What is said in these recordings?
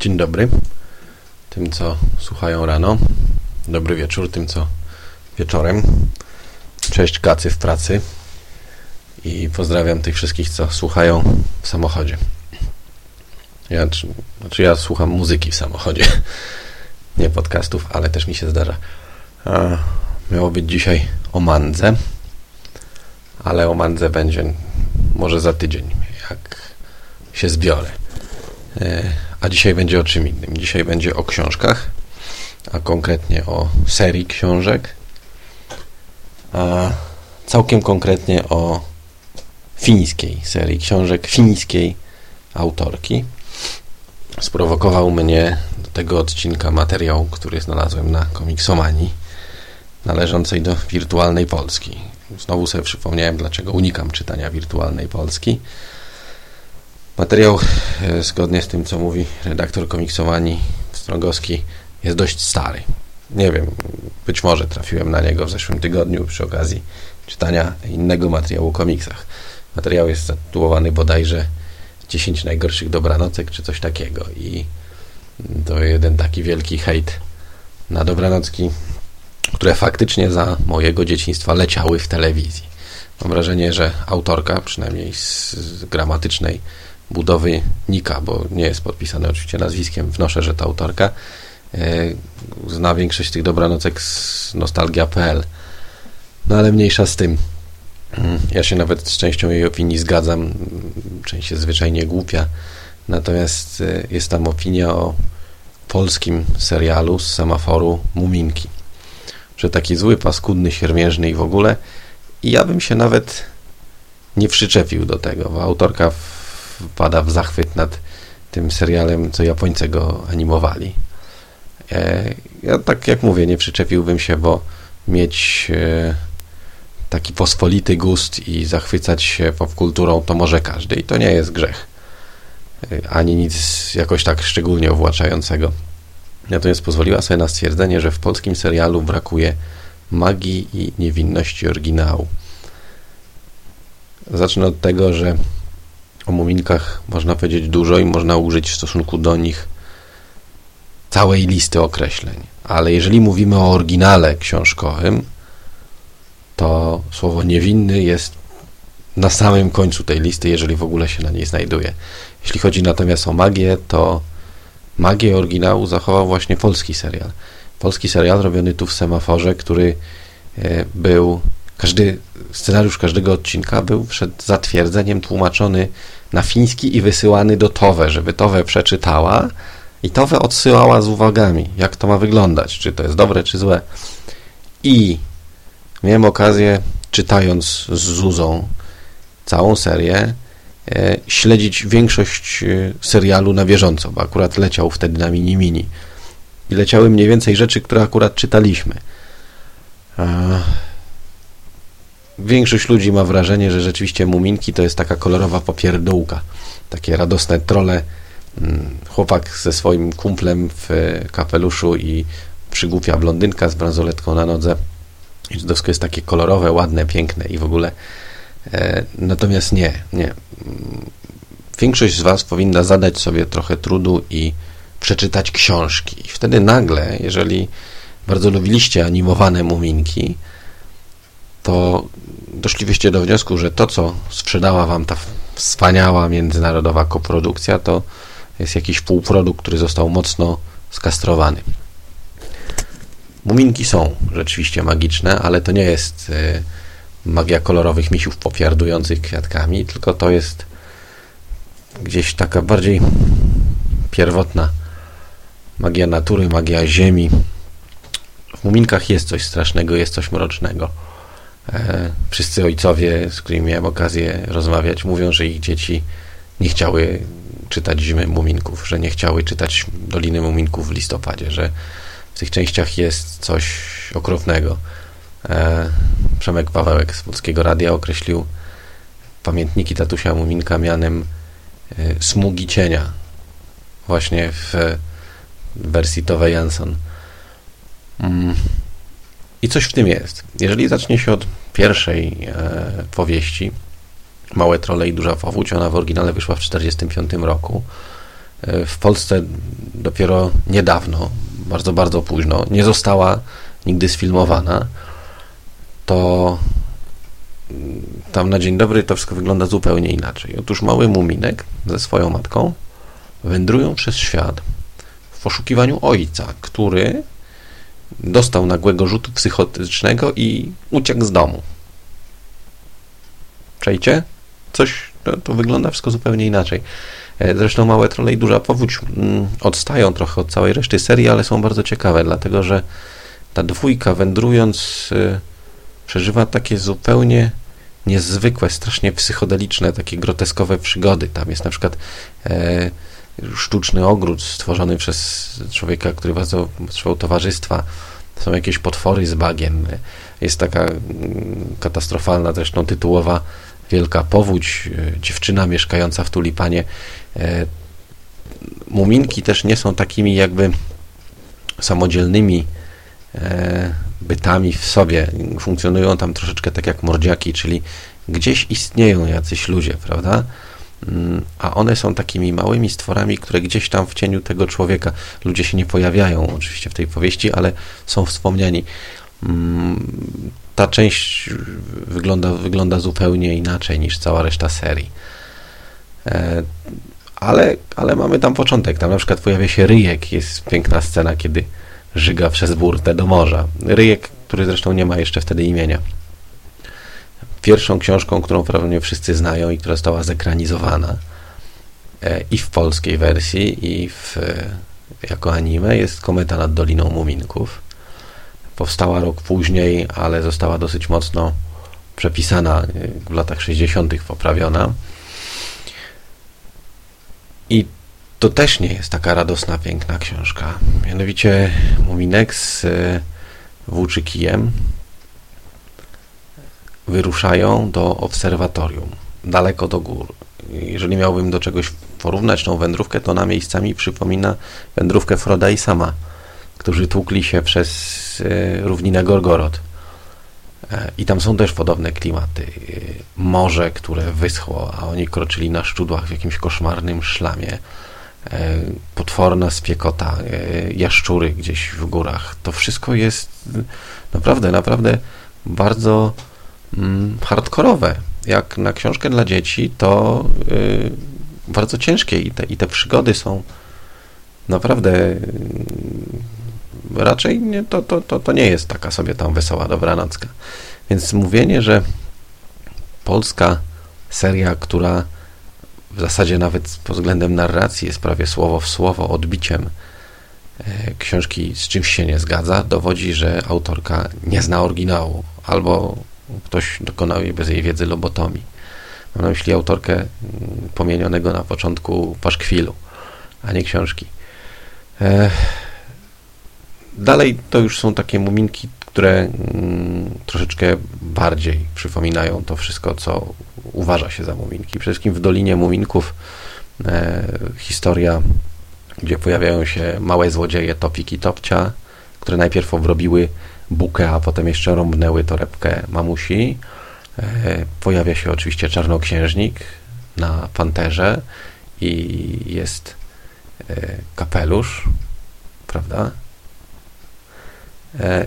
Dzień dobry tym, co słuchają rano. Dobry wieczór tym, co wieczorem. Cześć kacy w pracy. I pozdrawiam tych wszystkich, co słuchają w samochodzie. Ja, znaczy ja słucham muzyki w samochodzie. Nie podcastów, ale też mi się zdarza. A, miało być dzisiaj o mandze, ale o mandze będzie może za tydzień, jak się zbiorę. E, a dzisiaj będzie o czym innym. Dzisiaj będzie o książkach, a konkretnie o serii książek, a całkiem konkretnie o fińskiej serii książek, fińskiej autorki. Sprowokował mnie do tego odcinka materiał, który znalazłem na komiksomanii należącej do wirtualnej Polski. Znowu sobie przypomniałem, dlaczego unikam czytania wirtualnej Polski. Materiał, e, zgodnie z tym, co mówi redaktor komiksowani Strągowski, jest dość stary. Nie wiem, być może trafiłem na niego w zeszłym tygodniu przy okazji czytania innego materiału o komiksach. Materiał jest zatytułowany bodajże 10 najgorszych dobranocek, czy coś takiego. I to jeden taki wielki hejt na dobranocki, które faktycznie za mojego dzieciństwa leciały w telewizji. Mam wrażenie, że autorka, przynajmniej z gramatycznej budowy Nika, bo nie jest podpisane oczywiście nazwiskiem, wnoszę, że to autorka, e, zna większość tych dobranocek z nostalgia.pl. No ale mniejsza z tym. Mm, ja się nawet z częścią jej opinii zgadzam. Część jest zwyczajnie głupia. Natomiast e, jest tam opinia o polskim serialu z semaforu Muminki. Że taki zły, paskudny, siermiężny i w ogóle. I ja bym się nawet nie przyczepił do tego, bo autorka wpada w zachwyt nad tym serialem, co Japońcy go animowali. E, ja tak jak mówię, nie przyczepiłbym się, bo mieć e, taki pospolity gust i zachwycać się popkulturą to może każdy i to nie jest grzech. E, ani nic jakoś tak szczególnie uwłaczającego. Natomiast pozwoliła sobie na stwierdzenie, że w polskim serialu brakuje magii i niewinności oryginału. Zacznę od tego, że o muminkach można powiedzieć dużo i można użyć w stosunku do nich całej listy określeń. Ale jeżeli mówimy o oryginale książkowym, to słowo niewinny jest na samym końcu tej listy, jeżeli w ogóle się na niej znajduje. Jeśli chodzi natomiast o magię, to magię oryginału zachował właśnie polski serial. Polski serial robiony tu w semaforze, który e, był, każdy scenariusz każdego odcinka był przed zatwierdzeniem tłumaczony na fiński i wysyłany do Towe, żeby Towe przeczytała i Towe odsyłała z uwagami, jak to ma wyglądać, czy to jest dobre, czy złe. I miałem okazję, czytając z Zuzą całą serię, e, śledzić większość e, serialu na bieżąco, bo akurat leciał wtedy na mini mini. I leciały mniej więcej rzeczy, które akurat czytaliśmy. Większość ludzi ma wrażenie, że rzeczywiście muminki to jest taka kolorowa popierdółka. Takie radosne trole. Mm, chłopak ze swoim kumplem w kapeluszu i przygłupia blondynka z bransoletką na nodze. I wszystko jest takie kolorowe, ładne, piękne i w ogóle. E, natomiast nie, nie. Większość z Was powinna zadać sobie trochę trudu i przeczytać książki. I wtedy nagle, jeżeli bardzo lubiliście animowane muminki, to doszlibyście do wniosku, że to, co sprzedała wam ta wspaniała międzynarodowa koprodukcja, to jest jakiś półprodukt, który został mocno skastrowany. Muminki są rzeczywiście magiczne, ale to nie jest y, magia kolorowych misiów popiardujących kwiatkami, tylko to jest gdzieś taka bardziej pierwotna magia natury, magia ziemi. W muminkach jest coś strasznego, jest coś mrocznego. E, wszyscy ojcowie, z którymi miałem okazję rozmawiać, mówią, że ich dzieci nie chciały czytać Zimy Muminków, że nie chciały czytać Doliny Muminków w listopadzie, że w tych częściach jest coś okropnego. E, Przemek Pawełek z Polskiego Radia określił pamiętniki tatusia Muminka mianem e, smugi cienia właśnie w wersji Tove Jansson. Mm. I coś w tym jest. Jeżeli zacznie się od pierwszej e, powieści, Małe Trole i Duża Powódź, ona w oryginale wyszła w 1945 roku, w Polsce dopiero niedawno, bardzo, bardzo późno, nie została nigdy sfilmowana, to mm, tam na dzień dobry to wszystko wygląda zupełnie inaczej. Otóż mały muminek ze swoją matką wędrują przez świat w poszukiwaniu ojca, który dostał nagłego rzutu psychotycznego i uciekł z domu. Przejdzie? Coś, to, wygląda wszystko zupełnie inaczej. E, zresztą Małe Trolle i Duża Powódź mm, odstają trochę od całej reszty serii, ale są bardzo ciekawe, dlatego że ta dwójka wędrując y, przeżywa takie zupełnie niezwykłe, strasznie psychodeliczne, takie groteskowe przygody. Tam jest na przykład e, sztuczny ogród stworzony przez człowieka, który bardzo potrzebował towarzystwa. Są jakieś potwory z bagiem. Jest taka mm, katastrofalna zresztą tytułowa wielka powódź, e, dziewczyna mieszkająca w tulipanie. E, muminki też nie są takimi jakby samodzielnymi e, bytami w sobie. Funkcjonują tam troszeczkę tak jak mordziaki, czyli gdzieś istnieją jacyś ludzie, prawda? A one są takimi małymi stworami, które gdzieś tam w cieniu tego człowieka, ludzie się nie pojawiają oczywiście w tej powieści, ale są wspomniani. Mm, ta część wygląda, wygląda zupełnie inaczej niż cała reszta serii. E, ale, ale mamy tam początek. Tam na przykład pojawia się ryjek. Jest piękna scena, kiedy żyga przez burtę do morza. Ryjek, który zresztą nie ma jeszcze wtedy imienia. Pierwszą książką, którą prawdopodobnie wszyscy znają i która została zekranizowana e, i w polskiej wersji, i w, e, jako anime, jest Kometa nad Doliną Muminków. Powstała rok później, ale została dosyć mocno przepisana e, w latach 60., poprawiona. I to też nie jest taka radosna, piękna książka. Mianowicie Muminek z Włóczykijem wyruszają do obserwatorium, daleko do gór. Jeżeli miałbym do czegoś porównać tą wędrówkę, to ona miejscami przypomina wędrówkę Froda i Sama, którzy tłukli się przez e, równinę Gorgorod. E, I tam są też podobne klimaty. E, morze, które wyschło, a oni kroczyli na szczudłach w jakimś koszmarnym szlamie. Potworna spiekota, jaszczury gdzieś w górach. To wszystko jest naprawdę, naprawdę bardzo hardkorowe. Jak na książkę dla dzieci, to y, bardzo ciężkie i te, i te przygody są naprawdę y, raczej nie, to, to, to, to nie jest taka sobie tam wesoła dobranocka. Więc mówienie, że polska seria, która w zasadzie nawet pod względem narracji jest prawie słowo w słowo odbiciem e, książki z czymś się nie zgadza, dowodzi, że autorka nie zna oryginału albo ktoś dokonał jej bez jej wiedzy lobotomii. Mam na myśli autorkę mm, pomienionego na początku paszkwilu, a nie książki. Dalej to już są takie muminki, które mm, troszeczkę bardziej przypominają to wszystko, co uważa się za muminki. Przede wszystkim w Dolinie Muminków e, historia, gdzie pojawiają się małe złodzieje Topik i Topcia, które najpierw obrobiły bukę, a potem jeszcze rąbnęły torebkę mamusi. E, pojawia się oczywiście czarnoksiężnik na panterze i jest e, kapelusz, prawda? E,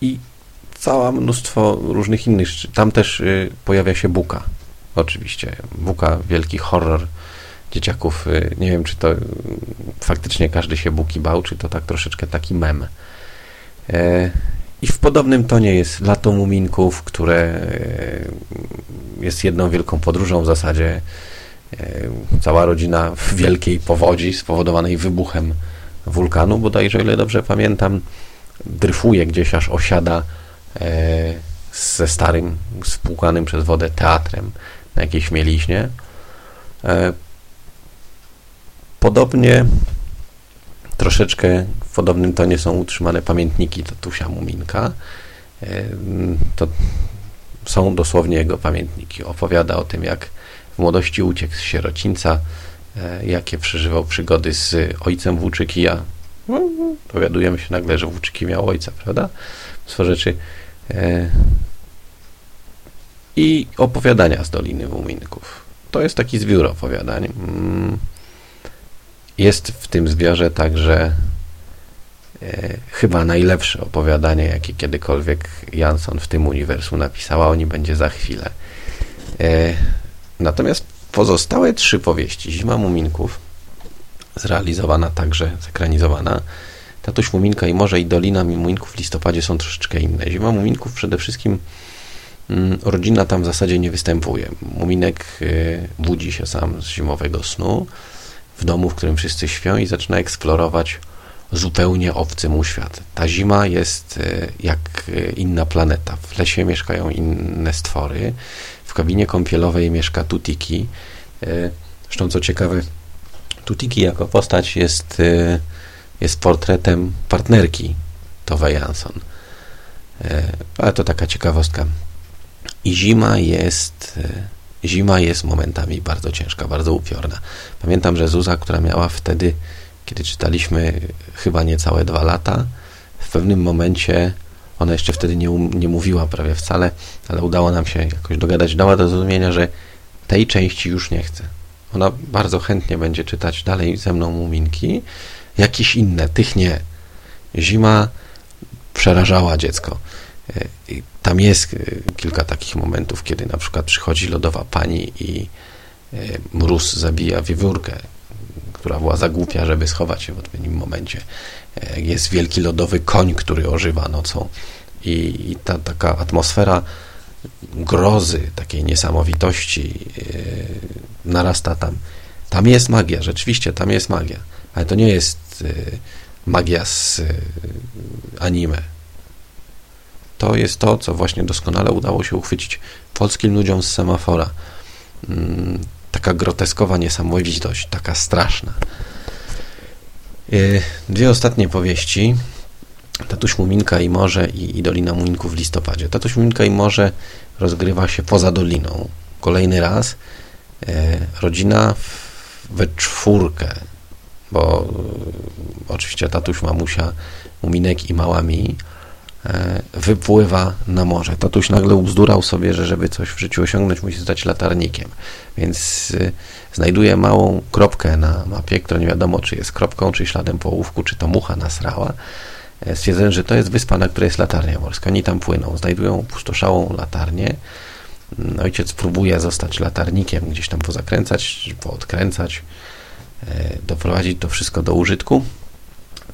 I cała mnóstwo różnych innych. Tam też pojawia się buka, oczywiście. Buka, wielki horror dzieciaków. Nie wiem, czy to faktycznie każdy się buki bał, czy to tak troszeczkę taki mem. I w podobnym tonie jest Lato Muminków, które e, jest jedną wielką podróżą w zasadzie. E, cała rodzina w wielkiej powodzi spowodowanej wybuchem wulkanu, bodajże, o ile dobrze pamiętam, dryfuje gdzieś, aż osiada e, ze starym, spłukanym przez wodę teatrem na jakiejś mieliźnie. Podobnie Troszeczkę w podobnym tonie są utrzymane pamiętniki Tatusia Muminka. To są dosłownie jego pamiętniki. Opowiada o tym, jak w młodości uciekł z sierocińca, e, jakie przeżywał przygody z ojcem Włóczykija. No, dowiadujemy się nagle, że Włóczyki miał ojca, prawda? Mnóstwo rzeczy. E, I opowiadania z Doliny Muminków. To jest taki zbiór opowiadań. Jest w tym zbiorze także e, chyba najlepsze opowiadanie, jakie kiedykolwiek Jansson w tym uniwersum napisała. O nim będzie za chwilę. E, natomiast pozostałe trzy powieści, Zima Muminków, zrealizowana także, zekranizowana, Tatuś Muminka i Morze i Dolina Muminków w listopadzie są troszeczkę inne. Zima Muminków przede wszystkim mm, rodzina tam w zasadzie nie występuje. Muminek y, budzi się sam z zimowego snu w domu, w którym wszyscy śpią i zaczyna eksplorować zupełnie obcy mu świat. Ta zima jest y, jak y, inna planeta. W lesie mieszkają inne stwory. W kabinie kąpielowej mieszka Tutiki. Zresztą co ciekawe, Tutiki jako postać jest jest portretem partnerki Tove Jansson. E, ale to taka ciekawostka. I zima jest, e, zima jest momentami bardzo ciężka, bardzo upiorna. Pamiętam, że Zuza, która miała wtedy, kiedy czytaliśmy chyba niecałe dwa lata, w pewnym momencie, ona jeszcze wtedy nie, nie mówiła prawie wcale, ale udało nam się jakoś dogadać, dała do zrozumienia, że tej części już nie chce. Ona bardzo chętnie będzie czytać dalej ze mną Muminki, jakieś inne, tych nie. Zima przerażała dziecko. E, tam jest e, kilka takich momentów, kiedy na przykład przychodzi lodowa pani i e, mróz zabija wiewiórkę, która była za głupia, żeby schować się w odpowiednim momencie. Jest wielki lodowy koń, który ożywa nocą i, i ta taka atmosfera grozy, takiej niesamowitości narasta tam. Tam jest magia, rzeczywiście tam jest magia, ale to nie jest Y, magia z y, anime. To jest to, co właśnie doskonale udało się uchwycić polskim ludziom z semafora. Mm, taka groteskowa niesamowitość, taka straszna. Y, dwie ostatnie powieści. Tatuś Muminka i Morze i, i Dolina Muminków w listopadzie. Tatuś Muminka i Morze rozgrywa się poza doliną. Kolejny raz rodzina we czwórkę bo e, oczywiście tatuś, mamusia, muminek i małami e, wypływa na morze. Tatuś nagle ubzdurał sobie, że żeby coś w życiu osiągnąć, musi stać latarnikiem. Więc e, znajduje małą kropkę na mapie, która nie wiadomo, czy jest kropką, czy śladem połówku, czy to mucha nasrała. Stwierdzają, że to jest wyspa, na której jest latarnia morska. Oni tam płyną, znajdują opustoszałą latarnię. Mm, ojciec próbuje zostać latarnikiem, gdzieś tam pozakręcać, poodkręcać E, doprowadzić to wszystko do użytku.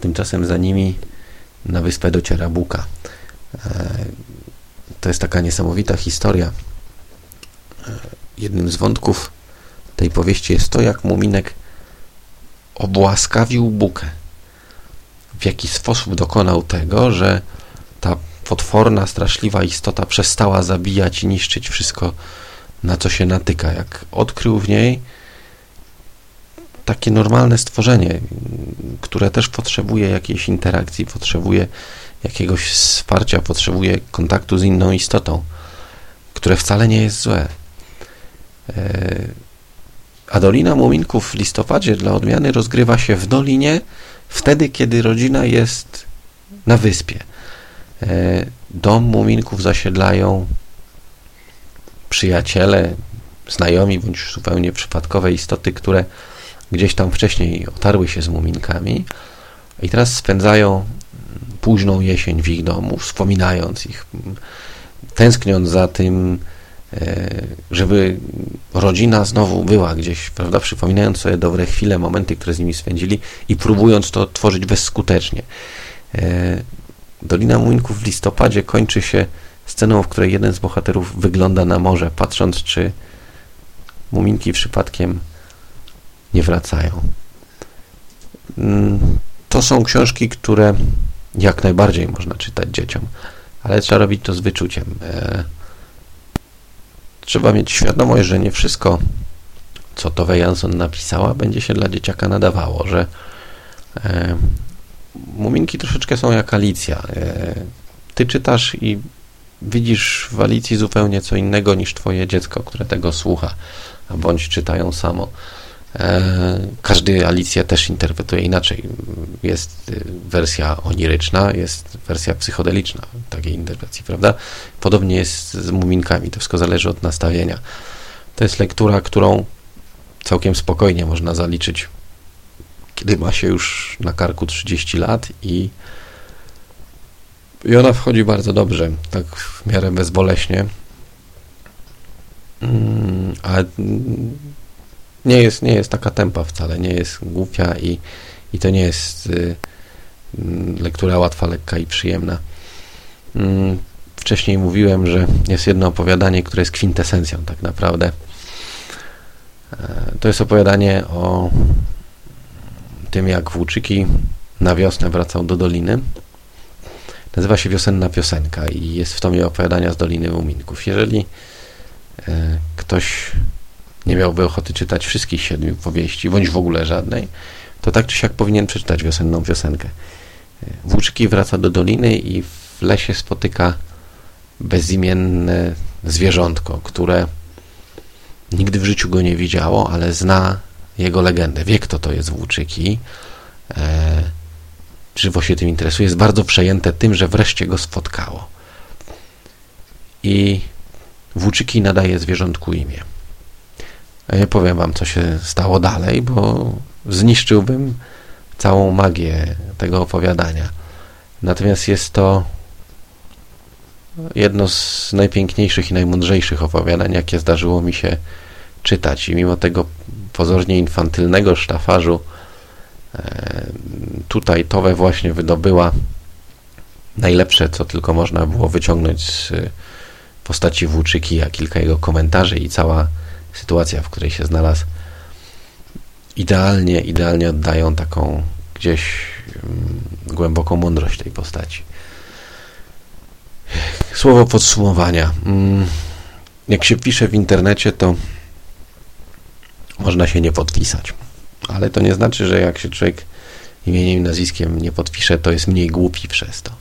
Tymczasem za nimi na wyspę dociera Buka. E, to jest taka niesamowita historia. E, jednym z wątków tej powieści jest to, jak Muminek obłaskawił Bukę. W jaki sposób dokonał tego, że ta potworna, straszliwa istota przestała zabijać i niszczyć wszystko, na co się natyka. Jak odkrył w niej takie normalne stworzenie, które też potrzebuje jakiejś interakcji, potrzebuje jakiegoś wsparcia, potrzebuje kontaktu z inną istotą, które wcale nie jest złe. E, a Dolina Muminków w listopadzie dla odmiany rozgrywa się w Dolinie wtedy, kiedy rodzina jest na wyspie. E, dom Muminków zasiedlają przyjaciele, znajomi bądź zupełnie przypadkowe istoty, które gdzieś tam wcześniej otarły się z muminkami i teraz spędzają późną jesień w ich domu, wspominając ich, tęskniąc za tym, e, żeby rodzina znowu była gdzieś, prawda, przypominając sobie dobre chwile, momenty, które z nimi spędzili i próbując to tworzyć bezskutecznie. E, Dolina Muminków w listopadzie kończy się sceną, w której jeden z bohaterów wygląda na morze, patrząc, czy muminki przypadkiem nie wracają. Mm, to są książki, które jak najbardziej można czytać dzieciom, ale trzeba robić to z wyczuciem. E, trzeba mieć świadomość, że nie wszystko, co Tove Jansson napisała, będzie się dla dzieciaka nadawało, że e, muminki troszeczkę są jak Alicja. E, ty czytasz i widzisz w Alicji zupełnie co innego niż twoje dziecko, które tego słucha, bądź czytają samo. E, każdy Alicję też interpretuje inaczej. Jest y, wersja oniryczna, jest wersja psychodeliczna takiej interpretacji, prawda? Podobnie jest z muminkami, to wszystko zależy od nastawienia. To jest lektura, którą całkiem spokojnie można zaliczyć kiedy ma się już na karku 30 lat i, i ona wchodzi bardzo dobrze, tak w miarę bezboleśnie. Mm, ale nie jest, nie jest taka tempa wcale, nie jest głupia i, i to nie jest y, mm, lektura łatwa, lekka i przyjemna. Mm, wcześniej mówiłem, że jest jedno opowiadanie, które jest kwintesencją tak naprawdę. E, to jest opowiadanie o tym, jak Włóczyki na wiosnę wracał do doliny. Nazywa się Wiosenna Piosenka i jest w tomie opowiadania z Doliny Muminków. Jeżeli e, ktoś nie miałby ochoty czytać wszystkich siedmiu powieści, bądź w ogóle żadnej, to tak czy siak powinien przeczytać Wiosenną Piosenkę. Włóczyki wraca do doliny i w lesie spotyka bezimienne zwierzątko, które nigdy w życiu go nie widziało, ale zna jego legendę. Wie, kto to jest Włóczyki. E, żywo się tym interesuje. Jest bardzo przejęte tym, że wreszcie go spotkało. I Włóczyki nadaje zwierzątku imię. Ja powiem wam, co się stało dalej, bo zniszczyłbym całą magię tego opowiadania. Natomiast jest to jedno z najpiękniejszych i najmądrzejszych opowiadań, jakie zdarzyło mi się czytać. I mimo tego pozornie infantylnego sztafarzu, e, tutaj Towe właśnie wydobyła najlepsze, co tylko można było wyciągnąć z postaci Włóczyki, a kilka jego komentarzy i cała sytuacja, w której się znalazł, idealnie, idealnie oddają taką gdzieś mm, głęboką mądrość tej postaci. Słowo podsumowania. Mm, jak się pisze w internecie, to można się nie podpisać. Ale to nie znaczy, że jak się człowiek imieniem i nazwiskiem nie podpisze, to jest mniej głupi przez to.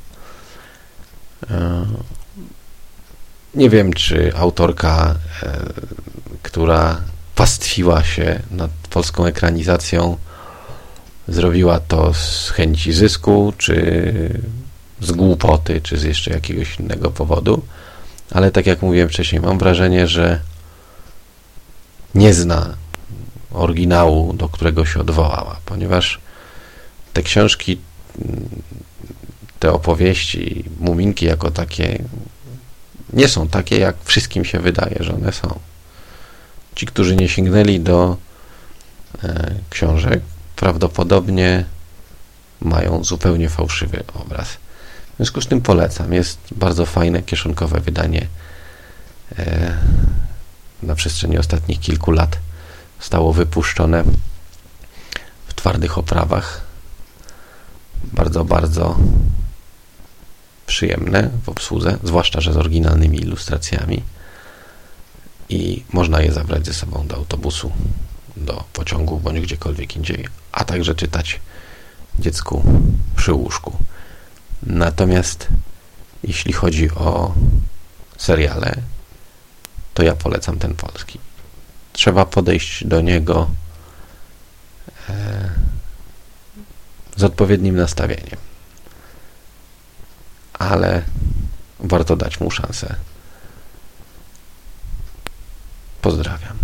E, nie wiem, czy autorka, e, która pastwiła się nad polską ekranizacją, zrobiła to z chęci zysku, czy z głupoty, czy z jeszcze jakiegoś innego powodu. Ale tak jak mówiłem wcześniej, mam wrażenie, że nie zna oryginału, do którego się odwołała, ponieważ te książki, te opowieści, muminki jako takie nie są takie, jak wszystkim się wydaje, że one są. Ci, którzy nie sięgnęli do e, książek, prawdopodobnie mają zupełnie fałszywy obraz. W związku z tym polecam. Jest bardzo fajne, kieszonkowe wydanie e, na przestrzeni ostatnich kilku lat zostało wypuszczone w twardych oprawach. Bardzo, bardzo przyjemne w obsłudze, zwłaszcza, że z oryginalnymi ilustracjami i można je zabrać ze sobą do autobusu, do pociągu bądź gdziekolwiek indziej, a także czytać dziecku przy łóżku. Natomiast jeśli chodzi o seriale, to ja polecam ten polski trzeba podejść do niego e, z odpowiednim nastawieniem. Ale warto dać mu szansę. Pozdrawiam.